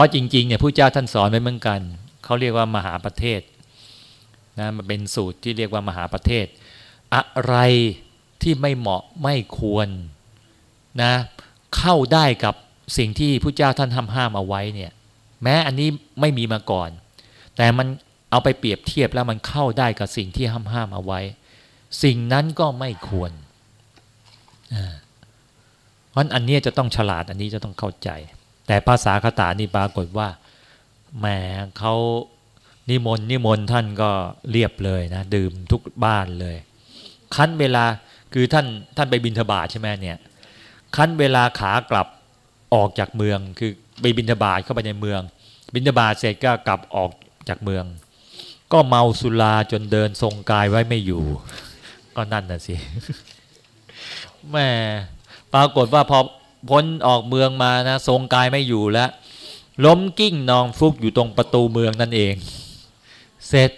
ราะจริงๆเนี่ยผู้เจ้าท่านสอนไว้เหมือนกันเขาเรียกว่ามหาประเทศนะมันเป็นสูตรที่เรียกว่ามหาประเทศ อะไรที่ไม่เหมาะไม่ควรนะเข้าได้กับสิ่งที่ผู้เจ้าท่านทำห้ามเอาไว้เนี่ยแม้อันนี้ไม่มีมาก่อน แต่มันเอาไปเปรียบเทียบแล้วมันเข้าได้กับสิ่งที่ห้ามห้ามเอาไว้ สิ่งนั้นก็ไม่ควรเพราะอันนี้จะต้องฉลาดอันนี้จะต้องเข้าใจ แต่ภาษาคาถานี่ปรากฏว่าแหมเขานิมนต์นิมนต์ท่านก็เรียบเลยนะดื่มทุกบ้านเลย คั้นเวลาคือท่านท่านไปบินทบาทใช่ไหมเนี่ยคั้นเวลาขากลับออกจากเมืองคือไปบินทบาทเข้าไปในเมือง บินทบาทเสร็จก็กลับออกจากเมือง ก็เมาสุราจนเดินทรงกายไว้ไม่อยู่ ก็นั่นน่ะสิแม่ปรากฏว่าพอ พ้นออกเมืองมานะทรงกายไม่อยู่แล้วล้มกิ้งนองฟุกอยู่ตรงประตูเมืองนั่นเอง เสร็จ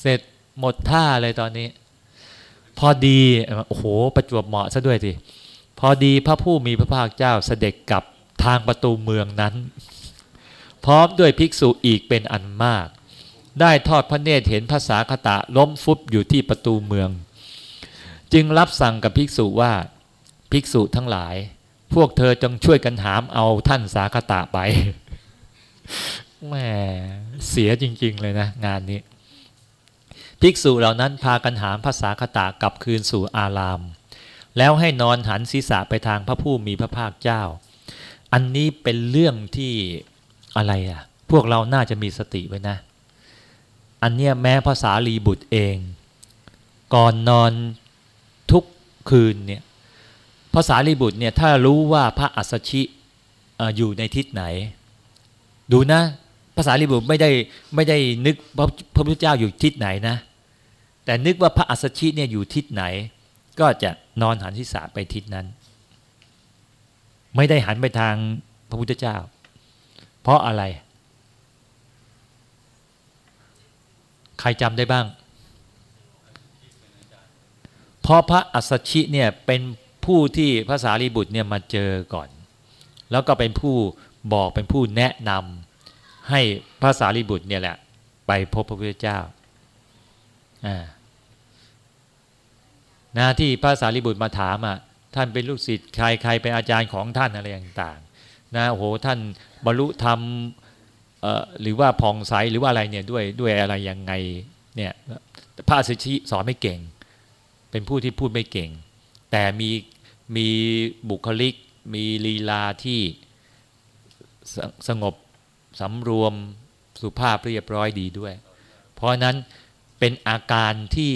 เสร็จหมดท่าเลยตอนนี้ พอดีโอ้โหประจวบเหมาะซะด้วยสิพอดีพระผู้มีพระภาคเจ้าเสด็จกลับทางประตูเมืองนั้น พร้อมด้วยภิกษุอีกเป็นอันมาก ได้ทอดพระเนตรเห็นภาษาคตะล้มฟุบอยู่ที่ประตูเมือง จึงรับสั่งกับภิกษุว่า ภิกษุทั้งหลาย พวกเธอจงช่วยกันหามเอาท่านสาคตะไปแหมเสียจริง ๆ เลยนะ งานนี้ ภิกษุเหล่านั้นพากันหามภาษาคตะกลับคืนสู่อาราม แล้วให้นอนหันศีรษะไปทางพระผู้มีพระภาคเจ้า อันนี้เป็นเรื่องที่อะไรอะ พวกเราน่าจะมีสติไว้นะ อันเนี้ยแม้ภาษาลีบุตรเอง ก่อนนอนทุกคืนเนี่ย ภาษาลีบุตรเนี่ยถ้ารู้ว่าพระอัสชิอยู่ในทิศไหน ดูนะภาษาลีบุตรไม่ได้ไม่ได้นึกพระพระพุทธเจ้าอยู่ทิศไหนนะ แต่นึกว่าพระอัสชิเนี่ยอยู่ทิศไหน ก็จะนอนหันทิศไปทิศนั้น ไม่ได้หันไปทางพระพุทธเจ้า เพราะอะไร ใครจำได้บ้าง เพราะพระอัสชิเนี่ยเป็น ผู้ที่ภาษาลีบุตรเนี่ยมาเจอก่อน แล้วก็เป็นผู้บอกเป็นผู้แนะนำให้ภาษาลีบุตรเนี่ยแหละ ไปพบพระพุทธเจ้าอ่านะที่ภาษาลีบุตรมาถามอะท่านเป็นลูกศิษย์ใครใครเป็นอาจารย์ของท่านอะไรต่างๆนะโอ้โหท่านบรรลุธรรมหรือว่าผ่องใสหรือว่าอะไรเนี่ยด้วยด้วยอะไรยังไงเนี่ยพระสิชิสอนไม่เก่ง เป็นผู้ที่พูดไม่เก่ง แต่มี มีบุคลิก มีลีลาที่สสงบสำรวมสุภาพเรียบร้อยดีด้วย เพราะนั้นเป็นอาการที่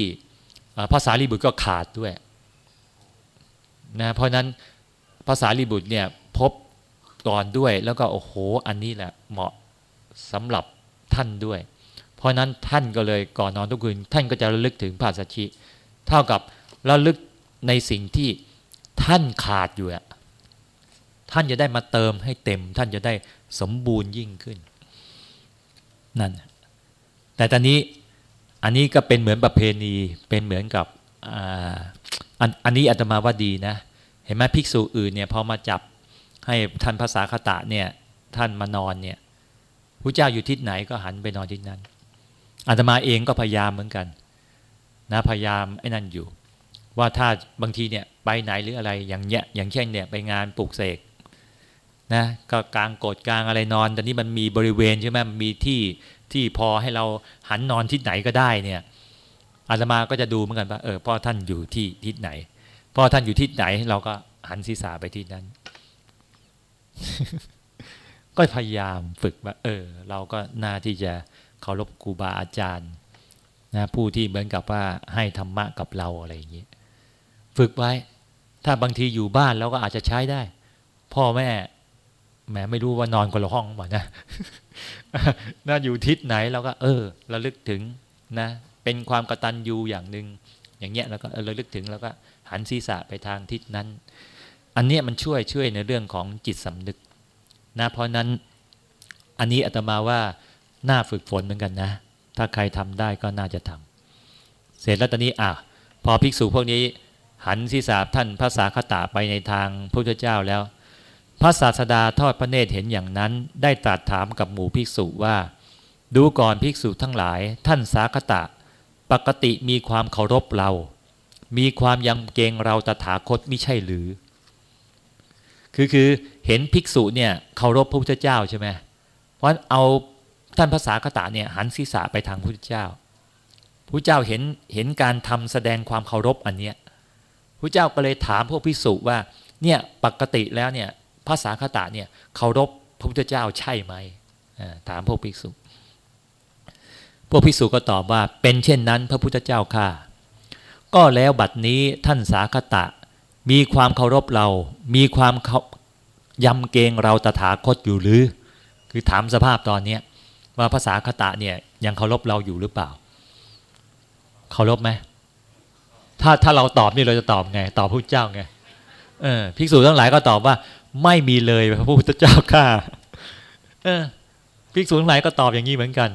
ภาษาลีบุตรก็ขาดด้วยนะเพราะนั้นภาษาลีบุตรเนี่ยพบก่อนด้วยแล้วก็โอ้โหอันนี้แหละเหมาะสำหรับท่านด้วย เพราะนั้นท่านก็เลยก่อนนอนทุกคืนท่านก็จะระลึกถึงภาษาชิ เท่ากับระลึกในสิ่งที่ ท่านขาดอยู่อะท่านจะได้มาเติมให้เต็ม ท่านจะได้สมบูรณ์ยิ่งขึ้น นั่น แต่ตอนนี้อันนี้ก็เป็นเหมือนประเพณีเป็นเหมือนกับอันอันนี้อาตมาว่าดีนะ เห็นไหมภิกษุอื่นเนี่ยพอมาจับให้ท่านภาษาคตะเนี่ยท่านมานอนเนี่ยพระเจ้าอยู่ทิศไหนก็หันไปนอนทิศนั้นอาตมาเองก็พยายามเหมือนกันนะพยายามไอ้นั่นอยู่ ว่าถ้าบางทีเนี่ยไปไหนหรืออะไรอย่างเงี้ยอย่างเช่นเนี่ยไปงานปลุกเสกนะก็กลางกดกลางอะไรนอนแต่นี้มันมีบริเวณใช่ไหมมีที่ที่พอให้เราหันนอนทิศไหนก็ได้เนี่ยอาตมาก็จะดูเหมือนกันว่าเออพ่อท่านอยู่ที่ทิศไหนพ่อท่านอยู่ทิศไหน เราก็หันศีรษะไปที่นั้น ก็พยายามฝึกว่าเออ เราก็น่าที่จะเคารพครูบาอาจารย์นะผู้ที่เหมือนกับว่าให้ธรรมะกับเราอะไรอย่างนี้ ฝึกไว้ ถ้าบางทีอยู่บ้านเราก็อาจจะใช้ได้ พ่อแม่แหมไม่รู้ว่านอนคนละห้องบ่นะน่าอยู่ทิศไหนเราก็ เออระลึกถึงนะ เป็นความกระตันยูอย่างหนึ่งอย่างเงี้ยแล้วก็ระลึกถึงแล้วก็หันศีรษะไปทางทิศนั้น อันเนี้ยมันช่วยช่วยในเรื่องของจิตสำนึกนะเพราะนั้นอันนี้อาตมาว่าน่าฝึกฝนเหมือนกันนะ ถ้าใครทำได้ก็น่าจะทำเสร็จแล้วตอนนี้อะพอภิกษุพวกนี้ หันศีรษะท่านภาษาคตาไปในทางพระพุทธเจ้าแล้ว พระศาสดาทอดพระเนตรเห็นอย่างนั้นได้ตรัสถามกับหมู่ภิกษุว่า ดูก่อนภิกษุทั้งหลาย ท่านสาคตะ ปกติมีความเคารพเรา มีความยำเกรงเราตถาคตไม่ใช่หรือ คือคือเห็นภิกษุเนี่ยเคารพพระพุทธเจ้าใช่ไหมเพราะเอาท่านภาษาคตะเนี่ยหันศีรษะไปทางพระพุทธเจ้าพระเจ้าเห็นเห็นการทำแสดงความเคารพอันเนี้ย พระเจ้าก็เลยถามพวกภิกษุว่าเนี่ยปกติแล้วเนี่ยภาษาคตะเนี่ยเคารพพระพุทธเจ้าใช่ไหมถามพวกภิกษุ พวกภิกษุก็ตอบว่าเป็นเช่นนั้นพระพุทธเจ้าค่ะ ก็แล้วบัดนี้ท่านสาคตะ มีความเคารพเรา มีความยำเกรงเราตถาคตอยู่หรือ คือถามสภาพตอนนี้ว่าภาษาคตะเนี่ยยังเคารพเราอยู่หรือเปล่า เคารพไหม ถ้าถ้าเราตอบนี่เราจะตอบไง ตอบพระเจ้าไงเออภิกษุทั้งหลายก็ตอบว่า ไม่มีเลยพระพุทธเจ้าข้าเออภิกษุทั้งหลายก็ตอบอย่างนี้เหมือนกัน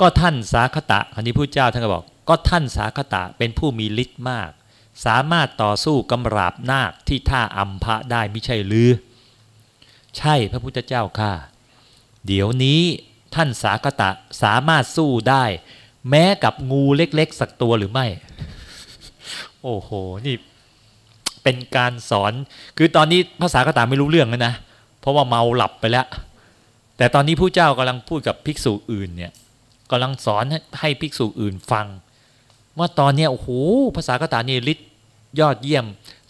ก็ท่านสาคตะคันนี้พระเจ้าท่านก็บอก ก็ท่านสาคตะเป็นผู้มีฤทธิ์มาก สามารถต่อสู้กำราบนาคที่ท่าอัมพะได้ไม่ใช่หรือ ใช่พระพุทธเจ้าข้าเดี๋ยวนี้ท่านสาคตะสามารถสู้ได้ แม้กับงูเล็กๆ สักตัวหรือไม่ โอ้โห นี่เป็นการสอน คือตอนนี้ภาษากตาไม่รู้เรื่องแล้วนะ เพราะว่าเมาหลับไปแล้ว แต่ตอนนี้ผู้เจ้ากำลังพูดกับภิกษุอื่นเนี่ยกำลังสอนให้ภิกษุอื่นฟัง ว่าตอนนี้โอ้โหภาษากตานี่ฤทธิ์ยอดเยี่ยม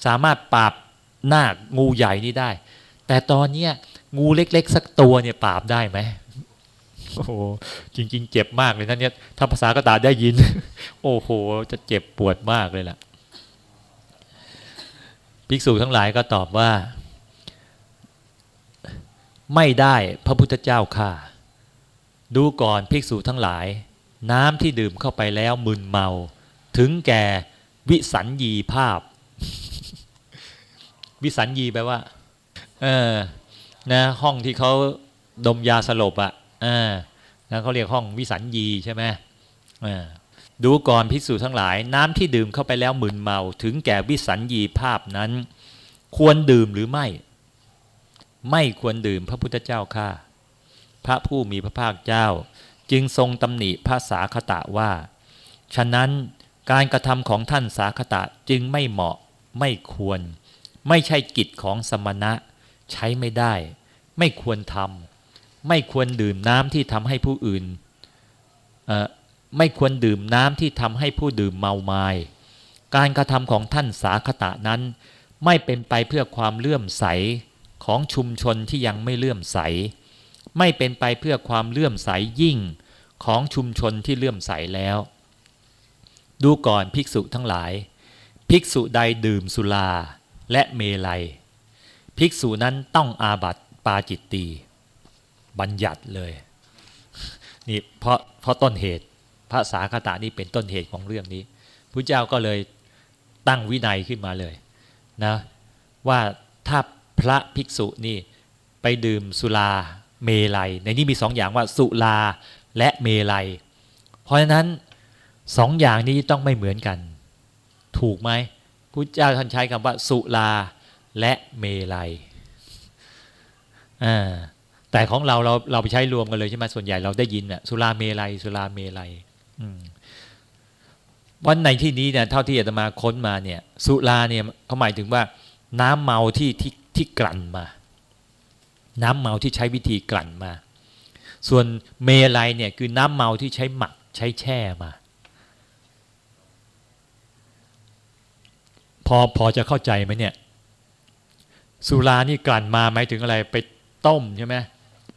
สามารถปราบหน้างูใหญ่นี่ได้ แต่ตอนนี้งูเล็ก ๆ สักตัวเนี่ยปราบได้ไหมโอ้โหจริง ๆ เจ็บมากเลยนะเนี่ยถ้าภาษากตาได้ยิน โอ้โห จะเจ็บปวดมากเลยล่ะ ภิกษุทั้งหลายก็ตอบว่า ไม่ได้พระพุทธเจ้าค่ะ ดูก่อนภิกษุทั้งหลาย น้ำที่ดื่มเข้าไปแล้วมึนเมา ถึงแก่วิสัญญีภาพ วิสัญญีแปลว่า เออนะห้องที่เขาดมยาสลบอะ่ะเออแล้วเขาเรียกห้องวิสัญญีใช่ไหมเออ ดูก่อนพิสูจทั้งหลาย น้ำที่ดื่มเข้าไปแล้วมึนเมาถึงแก่วิสัญญีภาพนั้น ควรดื่มหรือไม่ ไม่ควรดื่มพระพุทธเจ้าข้าพระผู้มีพระภาคเจ้า จึงทรงตำหนิภาษาคตะว่า ฉะนั้นการกระทำของท่านสาคตะจึงไม่เหมาะไม่ควร ไม่ใช่กิจของสมณะ ใช้ไม่ได้ ไม่ควรทำไม่ควรดื่มน้ำที่ทำให้ผู้อื่น ไม่ควรดื่มน้ำที่ทำให้ผู้ดื่มเมาไมา้การกระทำของท่านสาคตะนั้น ไม่เป็นไปเพื่อความเลื่อมใสของชุมชนที่ยังไม่เลื่อมใส ไม่เป็นไปเพื่อความเลื่อมใสยิ่งของชุมชนที่เลื่อมใสแล้ว ดูก่อนภิกษุทั้งหลาย ภิกษุใดดื่มสุราและเมลัย ภิกษุนั้นต้องอาบัติปาจิตตีบัญญัติเลย นี่เพราะเพราะต้นเหตุ พระสาคตานี่เป็นต้นเหตุของเรื่องนี้พระเจ้าก็เลยตั้งวินัยขึ้นมาเลยนะว่าถ้าพระภิกษุนี่ไปดื่มสุราเมลัย ในนี้มีสองอย่างว่าสุราและเมลัย เพราะฉะนั้นสองอย่างนี้ต้องไม่เหมือนกัน ถูกไหมพระเจ้าท่านใช้คำว่า สุราและเมลัยแต่ของเราเราเราไปใช้รวมกันเลยใช่ไหมส่วนใหญ่เราได้ยินอะสุราเมลัย สุราเมลัย วันในที่นี้เนี่ยเท่าที่อาตมาค้นมาเนี่ย สุราเนี่ยเขาหมายถึงว่า น้ำเมาที่ที่ที่กลั่นมา น้ำเมาที่ใช้วิธีกลั่นมา ส่วนเมลัยเนี่ยคือน้ำเมาที่ใช้หมักใช้แช่มา พอพอจะเข้าใจไหมเนี่ย สุรานี่กลั่นมาหมายถึงอะไรไปต้มใช่ไหม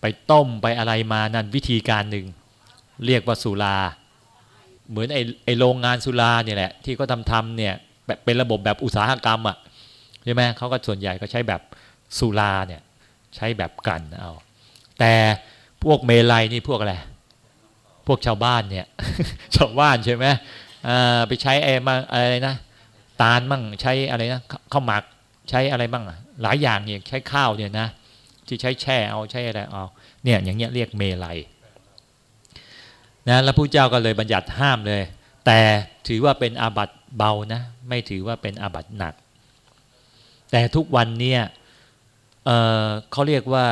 ไปต้มไปอะไรมานั่นวิธีการหนึ่งเรียกว่าสุรา เหมือนไอ้ไอโรงงานสุราเนี่ยแหละที่เขาทำทำเนี่ยเป็นระบบแบบอุตสาหกรรมอะใช่ไหมเขาก็ส่วนใหญ่ก็ใช้แบบสุราเนี่ยใช้แบบกันเอาแต่พวกเมลัยนี่พวกอะไรพวกชาวบ้านเนี่ยชาวบ้านใช่ไหมไปใช้ไอ้มาอะไรนะตาลมั่งใช้อะไรนะข้าวหมักใช้อะไรบ้างหลายอย่างเนี่ยใช้ข้าวเนี่ยนะที่ใช้แช่เอาใช้อะไรเอาเนี่ยอย่างเงี้ยเรียกเมลัย นะแล้วพระเจ้าก็เลยบัญญัติห้ามเลย แต่ถือว่าเป็นอาบัติเบานะ ไม่ถือว่าเป็นอาบัติหนัก แต่ทุกวันเนี่ยเเขาเรียกว่า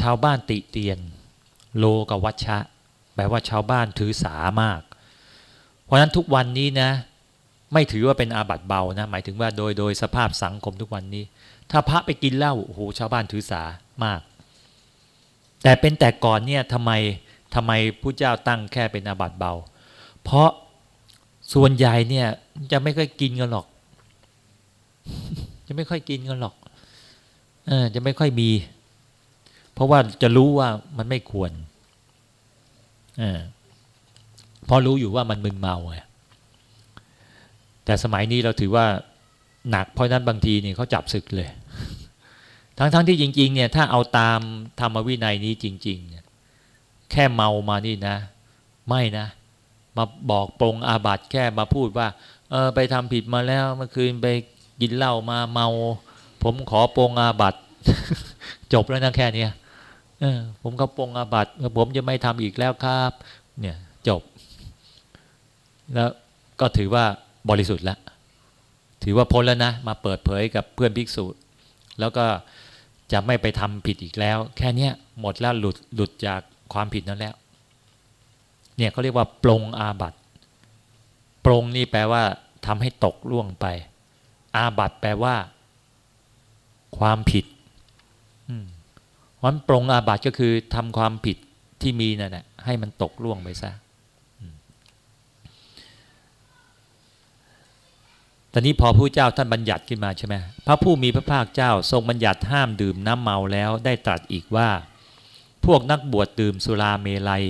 ชาวบ้านติเตียน โลกวัชชะแปลว่าชาวบ้านถือสามาก เพราะฉะนั้นทุกวันนี้นะ ไม่ถือว่าเป็นอาบัติเบานะ หมายถึงว่าโดยโดยสภาพสังคมทุกวันนี้ ถ้าพระไปกินเหล้าโอ้โหชาวบ้านถือสามาก แต่เป็นแต่ก่อนเนี่ยทำไม ทำไมผู้เจ้าตั้งแค่เป็นอาบัติเบา เพราะส่วนใหญ่เนี่ย จะไม่ค่อยกินกันหรอก จะไม่ค่อยกินกันหรอกเออจะไม่ค่อยมี เพราะว่าจะรู้ว่ามันไม่ควรเออพอรู้อยู่ว่ามันมึนเมาไงแต่สมัยนี้เราถือว่าหนักเพราะนั้นบางทีเนี่ยเขาจับศึกเลย ทั้งๆทที่จริง ๆ เนี่ย ถ้าเอาตามธรรมวินัยนี้จริงๆเนี่ย แค่เมามานี่นะ ไม่นะ มาบอกปรงอาบัติแค่มาพูดว่า เออไปทำผิดมาแล้วเมื่อคืนไปกินเหล้ามาเมา ผมขอปรงอาบัติจบแล้วนะแค่นี้เออผมก็ปรงอาบัติผมจะไม่ทำอีกแล้วครับ เนี่ยจบ แล้วก็ถือว่าบริสุทธิ์แล้วถือว่าพ้นแล้วนะ มาเปิดเผยกับเพื่อนภิกษุ แล้วก็จะไม่ไปทำผิดอีกแล้ว แค่นี้หมดแล้วหลุดหลุดจาก ความผิดนั้นแล้ว เนี่ยเขาเรียกว่าปรงอาบัตปรงนี่แปลว่าทำให้ตกล่วงไป อาบัตแปลว่า ความผิดวันปรงอาบัตก็คือทำความผิดที่มีนั่นแหละให้มันตกล่วงไปซะตอนนี้พอผู้เจ้าท่านบัญญัติขึ้นมาใช่ไหมพระผู้มีพระภาคเจ้าทรงบัญญัติห้ามดื่มน้ำเมาแล้วได้ตรัสอีกว่า พวกนักบวชดื่มสุราเมลัย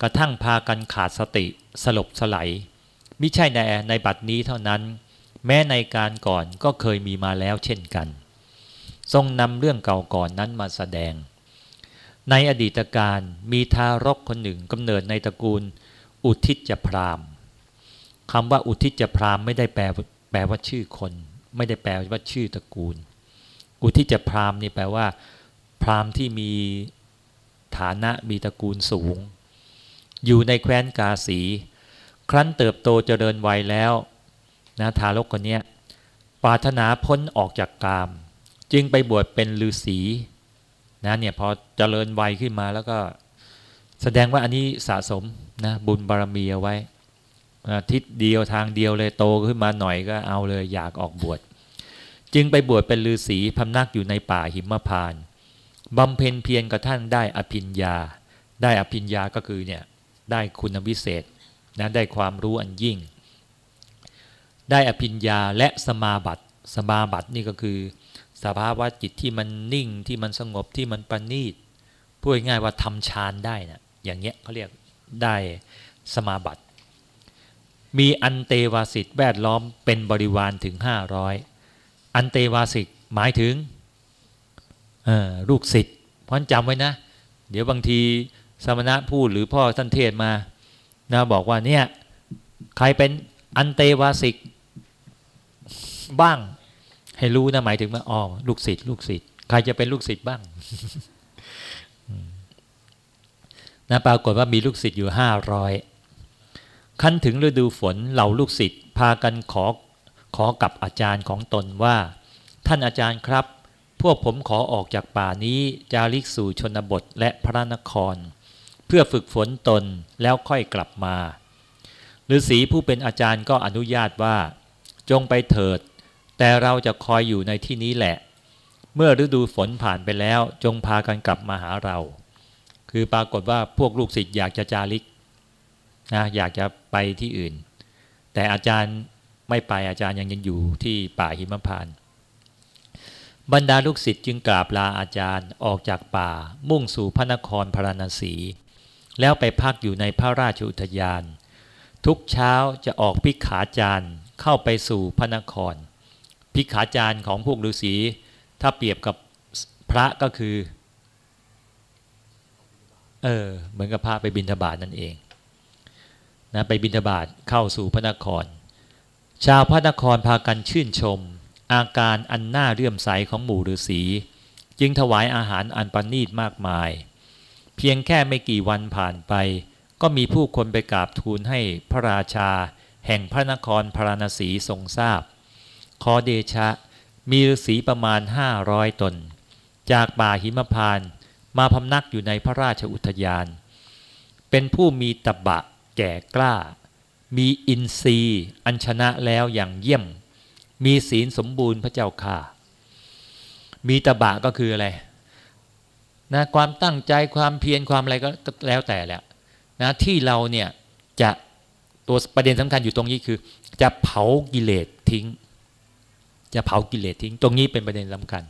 กระทั่งพากันขาดสติสลบสลายมิใช่ในในบัดนี้เท่านั้น แม้ในการก่อนก็เคยมีมาแล้วเช่นกัน ทรงนำเรื่องเก่าก่อนนั้นมาแสดง ในอดีตการมีทารกคนหนึ่งกำเนิดในตระกูล อุทิจพรามคำว่าอุทิจพรามไม่ได้แปลแปลว่าชื่อคน ไม่ได้แปลว่าชื่อตระกูล อุทิศพรามนี่แปลว่า พรามที่มี ฐานะมีตระกูลสูง อยู่ในแคว้นกาสี ครั้นเติบโตเจริญวัยแล้วนะทารกคนนี้ปรารถนาพ้นออกจากกาม จึงไปบวชเป็นฤาษีนะเนี่ยพอเจริญวัยขึ้นมาแล้วก็แสดงว่าอันนี้สะสมนะบุญบารมีเอาไว้ทิศเดียวทางเดียวเลยโตขึ้นมาหน่อยก็เอาเลยอยากออกบวชจึงไปบวชเป็นฤาษีพำนักอยู่ในป่าหิมพาน บำเพ็ญเพียรกระทั่งได้อภิญญา ได้อภิญญาก็คือเนี่ยได้คุณวิเศษนะได้ความรู้อันยิ่ง ได้อภิญญาและสมาบัติ สมาบัตินี่ก็คือ สภาวะจิตที่มันนิ่งที่มันสงบที่มันประณีตพูดง่ายว่าทำฌานได้นะอย่างเงี้ยเขาเรียกได้สมาบัติ มีอันเตวาสิตแวดล้อมเป็นบริวารถึงห้าร้อยอันเตวาสิตหมายถึง ลูกศิษย์เพราะจำไว้นะ เดี๋ยวบางทีสมณะพูดหรือพ่อท่านเทศมานะบอกว่าเนี่ยใครเป็นอันเตวาสิกบ้าง ให้รู้นะหมายถึงว่าอ๋อลูกศิษย์ลูกศิษย์ใครจะเป็นลูกศิษย์บ้างนะปรากฏว่ามีลูกศิษย์อยู่ห้าร้อยขั้นถึงฤดูฝนเหล่าลูกศิษย์พากันขอขอกับอาจารย์ของตนว่า ท่านอาจารย์ครับ พวกผมขอออกจากป่านี้จาริกสู่ชนบทและพระนคร เพื่อฝึกฝนตนแล้วค่อยกลับมาฤาษีผู้เป็นอาจารย์ก็อนุญาตว่า จงไปเถิด แต่เราจะคอยอยู่ในที่นี้แหละ เมื่อฤดูฝนผ่านไปแล้วจงพากันกลับมาหาเรา คือปรากฏว่าพวกลูกศิษย์อยากจะจาริกนะอยากจะไปที่อื่น แต่อาจารย์ไม่ไปอาจารย์ยังยังอยู่ที่ป่าหิมพาน บรรดาลูกศิษย์จึงกราบลาอาจารย์ออกจากป่า มุ่งสู่พระนครพราณสี แล้วไปพักอยู่ในพระราชอุทยาน ทุกเช้าจะออกพิขาจารย์เข้าไปสู่พระนคร พิขาจารย์ของพวกฤาษีถ้าเปรียบกับพระก็คือเออเหมือนกับพระไปบิณฑบาตนั่นเองนะไปบิณฑบาตเข้าสู่พระนคร ชาวพระนครพากันชื่นชม อาการอันน่าเลื่อมใสของหมู่ฤาษีจึงถวายอาหารอันประณีตมากมาย เพียงแค่ไม่กี่วันผ่านไป ก็มีผู้คนไปกราบทูลให้พระราชา แห่งพระนครพราณสีทรงทราบ ขอเดชะ มีฤาษีประมาณห้าร้อยตน จากป่าหิมพานมาพำนักอยู่ในพระราชอุทยาน เป็นผู้มีตบะแก่กล้า มีอินทรีย์ อัญชนะแล้วอย่างเยี่ยม มีศีลสมบูรณ์พระเจ้าค่ะ มีตบะก็คืออะไรนะความตั้งใจความเพียรความอะไรก็แล้วแต่แหละนะที่เราเนี่ยจะตัวประเด็นสำคัญอยู่ตรงนี้คือ จะเผากิเลสทิ้ง จะเผากิเลสทิ้ง ตรงนี้เป็นประเด็นสำคัญ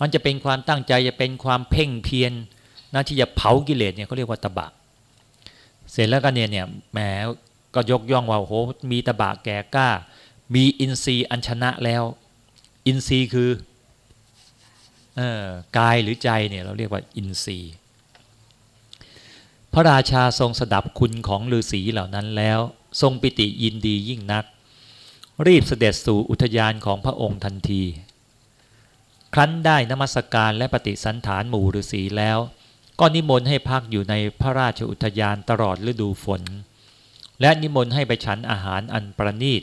มันจะเป็นความตั้งใจจะเป็นความเพ่งเพียรนะที่จะเผากิเลสเนี่ยเขาเรียกว่าตบะ เสร็จแล้วก็เนี่ยเนี่ยแหมก็ยกย่องว่าโหมีตบะแก่กล้า มีอินทรีย์อัญชนะแล้ว อินทรีย์คือออกายหรือใจเนี่ยเราเรียกว่าอินทรีย์ พระราชาทรงสดับคุณของฤาษีเหล่านั้นแล้ว ทรงปิติยินดียิ่งนัก รีบเสด็จสู่อุทยานของพระองค์ทันที ครั้นได้นมัสการและปฏิสันฐานหมู่ฤาษีแล้ว ก็นิมนต์ให้พักอยู่ในพระราชอุทยานตลอดฤดูฝน และนิมนต์ให้ไปฉันอาหารอันประณีต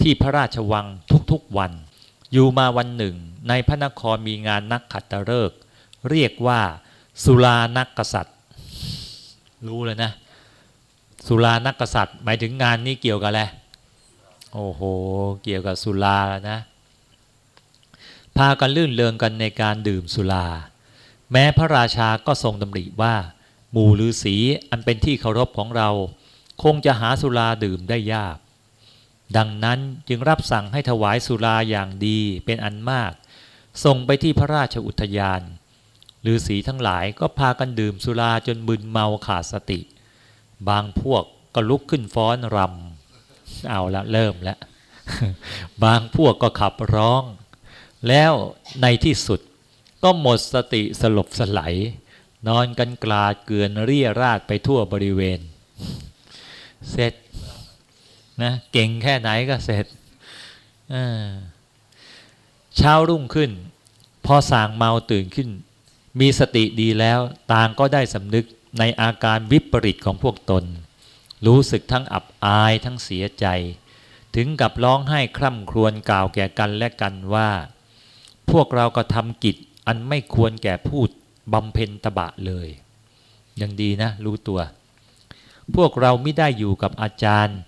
ที่พระราชวังทุกๆวัน อยู่มาวันหนึ่ง ในพระนครมีงานนักขัตฤกษ์เรียกว่า สุรานักกษัตริย์ รู้เลยนะ สุรานักกษัตริย์ หมายถึงงานนี้เกี่ยวกับอะไรโอ้โห เกี่ยวกับสุราแล้วนะ พากันลื่นเริงกันในการดื่มสุรา แม้พระราชาก็ทรงดำริว่า หมู่ฤาษีอันเป็นที่เคารพของเรา คงจะหาสุราดื่มได้ยาก ดังนั้นจึงรับสั่งให้ถวายสุราอย่างดีเป็นอันมาก ส่งไปที่พระราชอุทยานฤาษีทั้งหลายก็พากันดื่มสุราจนมึนเมาขาดสติ บางพวกก็ลุกขึ้นฟ้อนรำเอาละเริ่มแล้วบางพวกก็ขับร้อง แล้วในที่สุดก็หมดสติสลบสลายนอนกันกลาดเกลือนเรี่ยราดไปทั่วบริเวณ เสร็จ นะเก่งแค่ไหนก็เสร็จเช้ารุ่งขึ้น พอสางเมาตื่นขึ้น มีสติดีแล้วต่างก็ได้สำนึกในอาการวิปริตของพวกตน รู้สึกทั้งอับอายทั้งเสียใจ ถึงกับร้องไห้คร่ำครวญกล่าวแก่กันและกันว่า พวกเราก็ทำกิจอันไม่ควรแก่พูดบำเพ็ญตบะเลย ยังดีนะ รู้ตัว พวกเราไม่ได้อยู่กับอาจารย์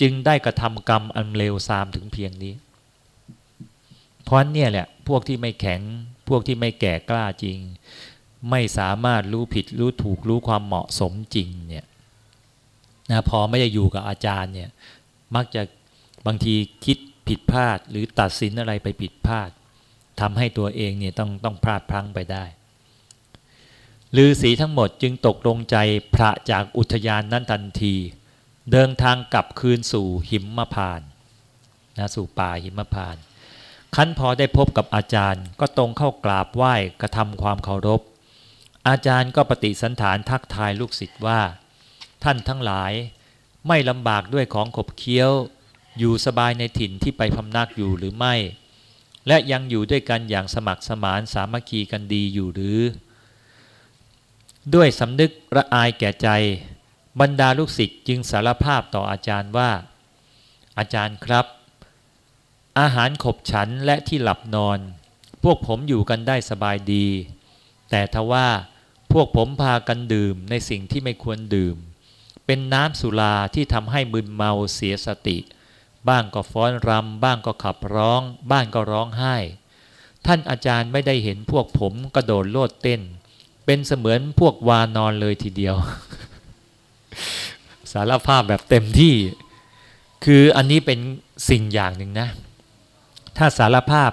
จึงได้กระทำกรรมอันเลวทรามถึงเพียงนี้ เพราะเนี่ยแหละพวกที่ไม่แข็ง พวกที่ไม่แก่กล้าจริง ไม่สามารถรู้ผิดรู้ถูกรู้ความเหมาะสมจริงเนี่ยนะพอไม่ได้อยู่กับอาจารย์เนี่ยมักจะบางทีคิดผิดพลาด หรือตัดสินอะไรไปผิดพลาดทำให้ตัวเองเนี่ยต้องต้องพลาดพลั้งไปได้ฤาษีทั้งหมดจึงตกลงใจพระจากอุทยานนั้นทันที เดินทางกลับคืนสู่หิมมพานนะสู่ป่าหิมพานคันพอได้พบกับอาจารย์ ก็ตรงเข้ากราบไหว้กระทำความเคารพ อาจารย์ก็ปฏิสันฐานทักทายลูกศิษย์ว่า ท่านทั้งหลายไม่ลำบากด้วยของขบเคี้ยว อยู่สบายในถิ่นที่ไปพำนักอยู่หรือไม่ และยังอยู่ด้วยกันอย่างสมัครสมานสามัคคีกันดีอยู่หรือ ด้วยสำนึกระอายแก่ใจ บรรดาลูกศิษย์จึงสารภาพต่ออาจารย์ว่า อาจารย์ครับ อาหารขบฉันและที่หลับนอน พวกผมอยู่กันได้สบายดี แต่ทว่าพวกผมพากันดื่มในสิ่งที่ไม่ควรดื่ม เป็นน้ำสุราที่ทำให้มึนเมาเสียสติ บ้างก็ฟ้อนรำบ้างก็ขับร้อง บ้างก็ร้องไห้ ท่านอาจารย์ไม่ได้เห็นพวกผมกระโดดโลดเต้น เป็นเสมือนพวกวานอนเลยทีเดียว สารภาพแบบเต็มที่ คืออันนี้เป็นสิ่งอย่างหนึ่งนะ ถ้าสารภาพ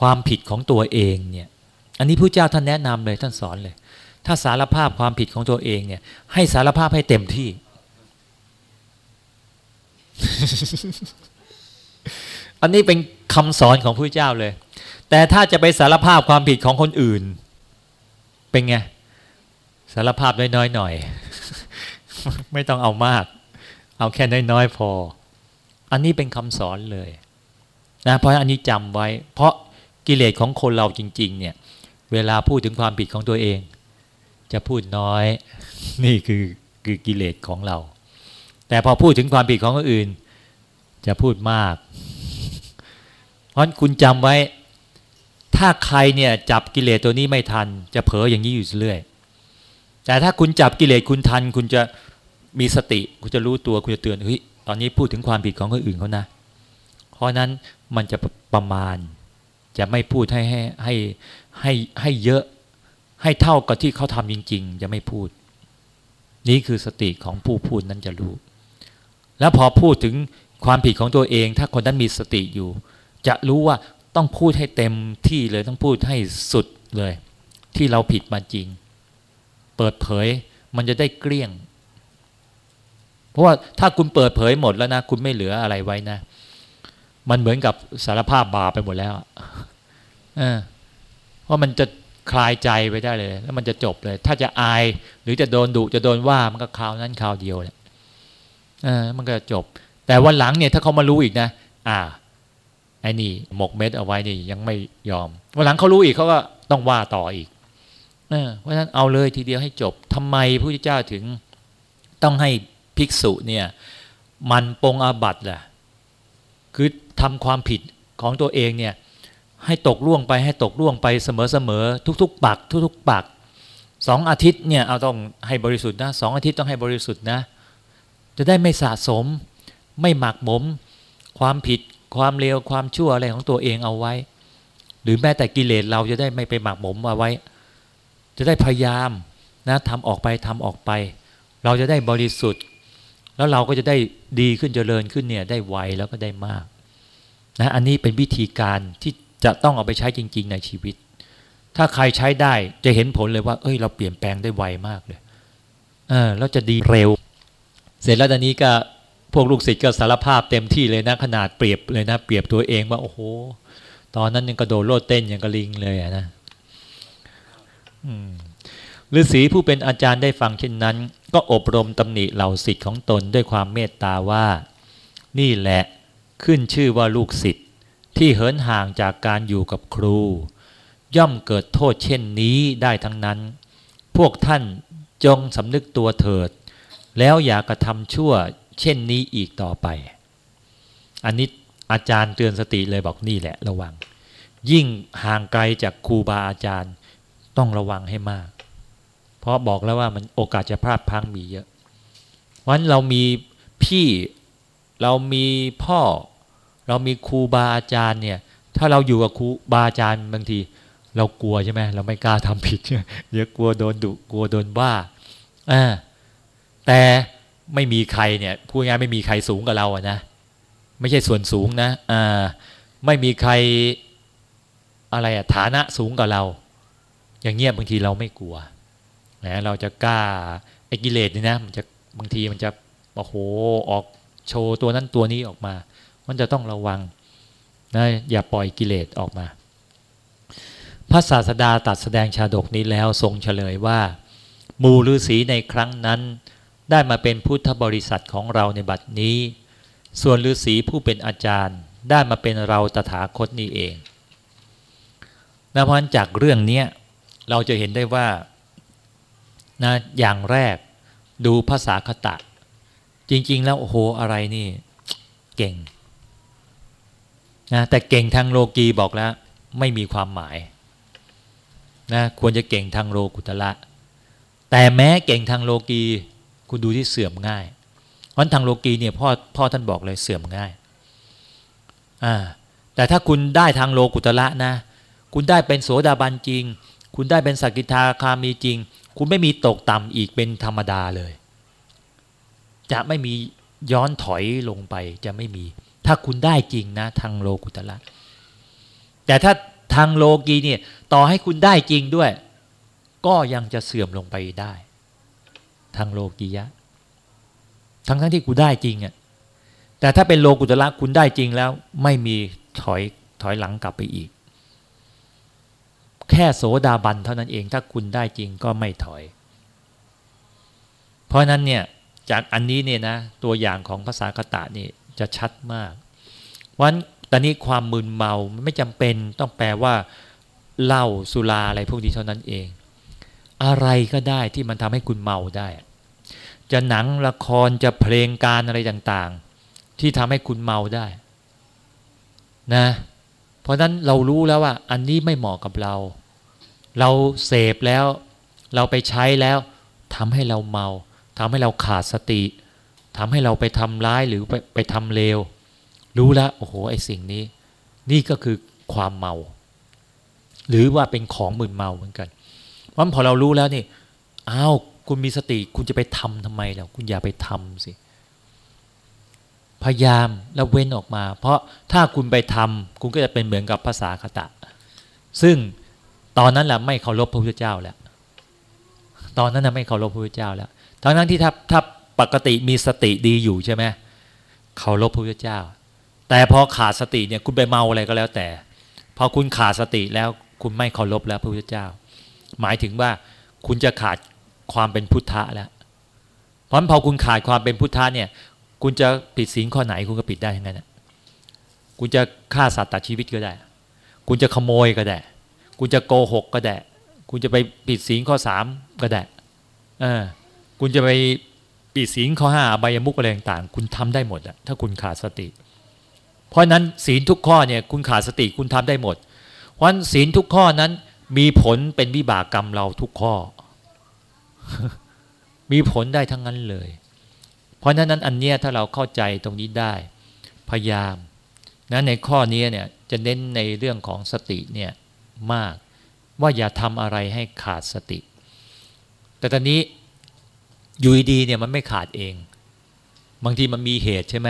ความผิดของตัวเองเนี่ย อันนี้ผู้เจ้าท่านแนะนำเลยท่านสอนเลย ถ้าสารภาพความผิดของตัวเองเนี่ย ให้สารภาพให้เต็มที่ อันนี้เป็นคำสอนของผู้เจ้าเลย แต่ถ้าจะไปสารภาพความผิดของคนอื่น เป็นไงสารภาพน้อยๆหน่อย ไม่ต้องเอามาก เอาแค่น้อยๆพอ อันนี้เป็นคำสอนเลยนะเพราะอันนี้จำไว้ เพราะกิเลสของคนเราจริง ๆ เนี่ย เวลาพูดถึงความผิดของตัวเอง จะพูดน้อย นี่คือคือกิเลสของเรา แต่พอพูดถึงความผิดของคนอื่น จะพูดมาก เพราะคุณจำไว้ ถ้าใครเนี่ยจับกิเลสตัวนี้ไม่ทัน จะเผลออย่างนี้อยู่เรื่อยแต่ถ้าคุณจับกิเลสคุณทัน คุณจะ มีสติคุณจะรู้ตัวคุณจะเตือนเฮ้ยตอนนี้พูดถึงความผิดของคนอื่นเขานะ เพราะนั้นมันจะประมาณ จะไม่พูดให้ให้ให้ให้ให้เยอะให้เท่ากับที่เขาทำจริง ๆ จะไม่พูด นี่คือสติของผู้พูดนั้นจะรู้ แล้วพอพูดถึงความผิดของตัวเอง ถ้าคนนั้นมีสติอยู่ จะรู้ว่าต้องพูดให้เต็มที่เลยต้องพูดให้สุดเลย ที่เราผิดมาจริง เปิดเผยมันจะได้เกลี้ยง ราะว่าถ้าคุณเปิดเผยหมดแล้วนะ คุณไม่เหลืออะไรไว้นะ มันเหมือนกับสารภาพบาปไปหมดแล้วเอเพราะมันจะคลายใจไปได้เลย แล้วมันจะจบเลย ถ้าจะอายหรือจะโดนดุจะโดนว่ามันก็คราวนั้นคราวเดียวเลยเออมันก็จบ แต่วันหลังเนี่ย ถ้าเขามารู้อีกนะ อ่าไอ้นี่หมกเม็ดเอาไว้นี่ยังไม่ยอมวันหลังเขารู้อีกเขาก็ต้องว่าต่ออีกเเพราะฉะนั้นเอาเลยทีเดียวให้จบทำไมพระพุทธเจ้าถึงต้องให้ ภิกษุเนี่ยมันปงอาบัตแหละคือทำความผิดของตัวเองเนี่ยให้ตกล่วงไปให้ตกล่วงไปเสมอๆทุก ๆ ปัก ทุก ๆ ปักสองอาทิตย์เนี่ยเอาต้องให้บริสุทธิ์นะสองอาทิตย์ต้องให้บริสุทธิ์นะ จะได้ไม่สะสม ไม่หมักหมม ความผิดความเลวความชั่วอะไรของตัวเองเอาไว้ หรือแม้แต่กิเลสเราจะได้ไม่ไปหมักหมมเอาไว้ จะได้พยายามนะทำออกไปทำออกไป เราจะได้บริสุทธิ์ แล้วเราก็จะได้ดีขึ้นเจริญขึ้นเนี่ยได้ไวแล้วก็ได้มากนะอันนี้เป็นวิธีการที่จะต้องเอาไปใช้จริง ๆ ในชีวิต ถ้าใครใช้ได้จะเห็นผลเลยว่า เอ้ย เราเปลี่ยนแปลงได้ไวมากเลยเออแล้วจะดีเร็ว เสร็จแล้วตอนนี้ก็พวกลูกศิษย์ก็สารภาพเต็มที่เลยนะขนาดเปรียบเลยนะ เปรียบตัวเองว่าโอ้โห ตอนนั้นยังกระโดดโลดเต้นยังกระลิงเลยนะ ฤาษีผู้เป็นอาจารย์ได้ฟังเช่นนั้น ก็อบรมตำหนิเหล่าศิษย์ของตนด้วยความเมตตาว่า นี่แหละขึ้นชื่อว่าลูกศิษย์ที่เหินห่างจากการอยู่กับครู ย่อมเกิดโทษเช่นนี้ได้ทั้งนั้น พวกท่านจงสำนึกตัวเถิด แล้วอย่ากระทำชั่วเช่นนี้อีกต่อไป อันนี้อาจารย์เตือนสติเลยบอกนี่แหละระวัง ยิ่งห่างไกลจากครูบาอาจารย์ต้องระวังให้มาก เพราะบอกแล้วว่ามันโอกาสจะพลาดพังมีเยอะวันเรามีพี่เรามีพ่อ เรามีครูบาอาจารย์เนี่ย ถ้าเราอยู่กับครูบาอาจารย์บางที เรากลัวใช่ไหมเราไม่กล้าทำผิดเดี๋ยวกลัวโดนดุกลัวโดนว่าอ่าแต่ไม่มีใครเนี่ยพูดง่ายไม่มีใครสูงกับเราอะนะไม่ใช่ส่วนสูงนะอ่าไม่มีใครอะไรอะฐานะสูงกับเรา อย่างเงี้ยบางทีเราไม่กลัว นะเราจะกล้าไอ้กิเลสนี่นะมันจะบางทีมันจะโอ้โหออกโชว์ตัวนั้นตัวนี้ออกมา มันจะต้องระวังนะอย่าปล่อยกิเลสออกมา พระศาสดาตัดแสดงชาดกนี้แล้วทรงเฉลยว่ามูฤาษีในครั้งนั้น ได้มาเป็นพุทธบริษัทของเราในบัดนี้ ส่วนฤาษีผู้เป็นอาจารย์ ได้มาเป็นเราตถาคตนี้เองนะเพราะจากเรื่องนี้เราจะเห็นได้ว่า นะอย่างแรกดูภาษาคตะ จริง ๆ แล้วโอ้โหอะไรนี่ เก่งนะแต่เก่งทางโลกีบอกแล้ว ไม่มีความหมายนะควรจะเก่งทางโลกุตละ แต่แม้เก่งทางโลกีคุณดูที่เสื่อมง่ายเพราะทางโลกีเนี่ยพ่อพ่อท่านบอกเลยเสื่อมง่ายอ่าแต่ถ้าคุณได้ทางโลกุตละนะ คุณได้เป็นโสดาบันจริง คุณได้เป็นสกิทาคามีจริง คุณไม่มีตกต่ำอีกเป็นธรรมดาเลย จะไม่มีย้อนถอยลงไปจะไม่มี ถ้าคุณได้จริงนะ ทางโลกุตละแต่ถ้าทางโลกีเนี่ยต่อให้คุณได้จริงด้วย ก็ยังจะเสื่อมลงไปได้ ทางโลกียะ ทั้งทั้งที่คุณได้จริงอะแต่ถ้าเป็นโลกุตละคุณได้จริงแล้ว ไม่มีถอยถอยหลังกลับไปอีก แค่โสดาบันเท่านั้นเอง ถ้าคุณได้จริงก็ไม่ถอย เพราะนั้นเนี่ยจากอันนี้เนี่ยนะตัวอย่างของภาษาคตะนี่จะชัดมากวันตอนนี้ความมึนเมาไม่จำเป็นต้องแปลว่าเหล้าสุราอะไรพวกนี้เท่านั้นเอง อะไรก็ได้ที่มันทำให้คุณเมาได้ จะหนังละครจะเพลงการอะไรต่างๆ ที่ทำให้คุณเมาได้ นะ ราะนั้นเรารู้แล้วว่า อันนี้ไม่เหมาะกับเรา เราเสพแล้ว เราไปใช้แล้วทำให้เราเมาทำให้เราขาดสติทำให้เราไปทำร้ายหรือไปไปทำเลว รู้แล้วโอ้โหไอ้สิ่งนี้ นี่ก็คือความเมา หรือว่าเป็นของมึนเมาเหมือนกันวันพอเรารู้แล้วนี่อ้าวคุณมีสติ คุณจะไปทำทำไมล่ะคุณอย่าไปทำสิ พยายามแล้วเว้นออกมา เพราะถ้าคุณไปทำคุณก็จะเป็นเหมือนกับภาษาคตะ ซึ่งตอนนั้นแหละไม่เคารพพระพุทธเจ้าแล้ว ตอนนั้นนะไม่เคารพพระพุทธเจ้าแล้วทั้งนั้นที่ถ้าถ้าปกติมีสติดีอยู่ใช่ไหมเคารพพระพุทธเจ้า แต่พอขาดสติเนี่ยคุณไปเมาอะไรก็แล้วแต่ พอคุณขาดสติแล้วคุณไม่เคารพแล้วพระพุทธเจ้า หมายถึงว่าคุณจะขาดความเป็นพุทธะแล้วเพราะพอคุณขาดความเป็นพุทธะเนี่ย คุณจะผิดศีลข้อไหนคุณก็ผิดได้ทั้งนั้นคุณจะฆ่าสัตว์ตัดชีวิตก็ได้ คุณจะขโมยก็ได้ คุณจะโกหกก็ได้ คุณจะไปผิดศีลข้อสามก็ได้เออคุณจะไปผิดศีลข้อห้าใบยมุกอะไรต่างๆ คุณทำได้หมดอะถ้าคุณขาดสติ เพราะนั้นศีลทุกข้อเนี่ยคุณขาดสติคุณทำได้หมด เพราะศีลทุกข้อนั้นมีผลเป็นวิบากกรรมเราทุกข้อ มีผลได้ทั้งนั้นเลย ราะนั้นอันเนี้ยถ้าเราเข้าใจตรงนี้ได้ พยายามนะในข้อนี้เนี่ยจะเน้นในเรื่องของสติเนี่ยมากว่าอย่าทำอะไรให้ขาดสติ แต่ตอนนี้อยู่ดีเนี่ยมันไม่ขาดเอง บางทีมันมีเหตุใช่ไหม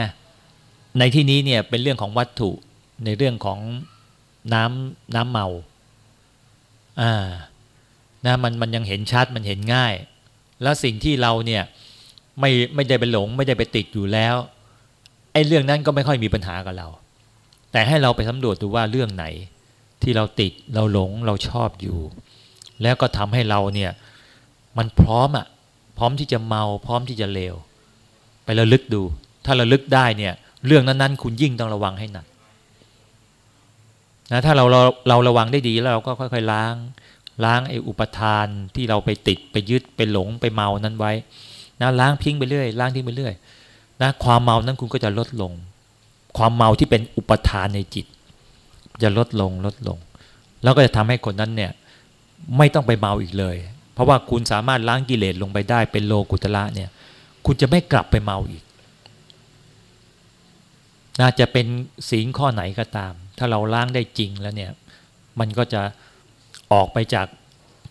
ในที่นี้เนี่ยเป็นเรื่องของวัตถุในเรื่องของน้ำน้ำเมาอ่านะมันมันยังเห็นชัดมันเห็นง่าย แล้วสิ่งที่เราเนี่ย ไม่ไม่ได้ไปหลง ไม่ได้ไปติดอยู่แล้วไอ้เรื่องนั้นก็ไม่ค่อยมีปัญหากับเรา แต่ให้เราไปสำรวจดูว่าเรื่องไหนที่เราติดเราหลงเราชอบอยู่ แล้วก็ทำให้เราเนี่ยมันพร้อมอะพร้อมที่จะเมา พร้อมที่จะเลวไประลึกดู ถ้าระลึกได้เนี่ย เรื่องนั้นๆ คุณยิ่งต้องระวังให้หนักนะถ้าเราเราเราระวังได้ดีแล้วเราก็ค่อย ๆ ล้าง ล้างไอ้อุปทานที่เราไปติดไปยึดไปหลงไปเมานั้นไว้ นะล้างทิ้งไปเรื่อยล้างทิ้งไปเรื่อยนะความเมานั้นคุณก็จะลดลง ความเมาที่เป็นอุปทานในจิต จะลดลงลดลง แล้วก็จะทำให้คนนั้นเนี่ยไม่ต้องไปเมาอีกเลย เพราะว่าคุณสามารถล้างกิเลสลงไปได้เป็นโลกุตละเนี่ยคุณจะไม่กลับไปเมาอีกน่าจะเป็นศีลข้อไหนก็ตาม ถ้าเราล้างได้จริงแล้วเนี่ยมันก็จะออกไปจาก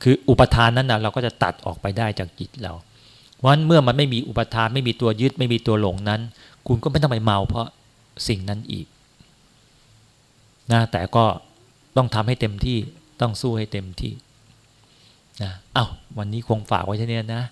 คืออุปทานนั้นนะเราก็จะตัดออกไปได้จากจิตเรา เพราะฉะนั้นเมื่อมันไม่มีอุปทานไม่มีตัวยึดไม่มีตัวหลงนั้น คุณก็ไม่ต้องไปเมาเพราะสิ่งนั้นอีกนะแต่ก็ต้องทำให้เต็มที่ต้องสู้ให้เต็มที่นะเอา้าวันนี้คงฝากไว้ที่นี้นะ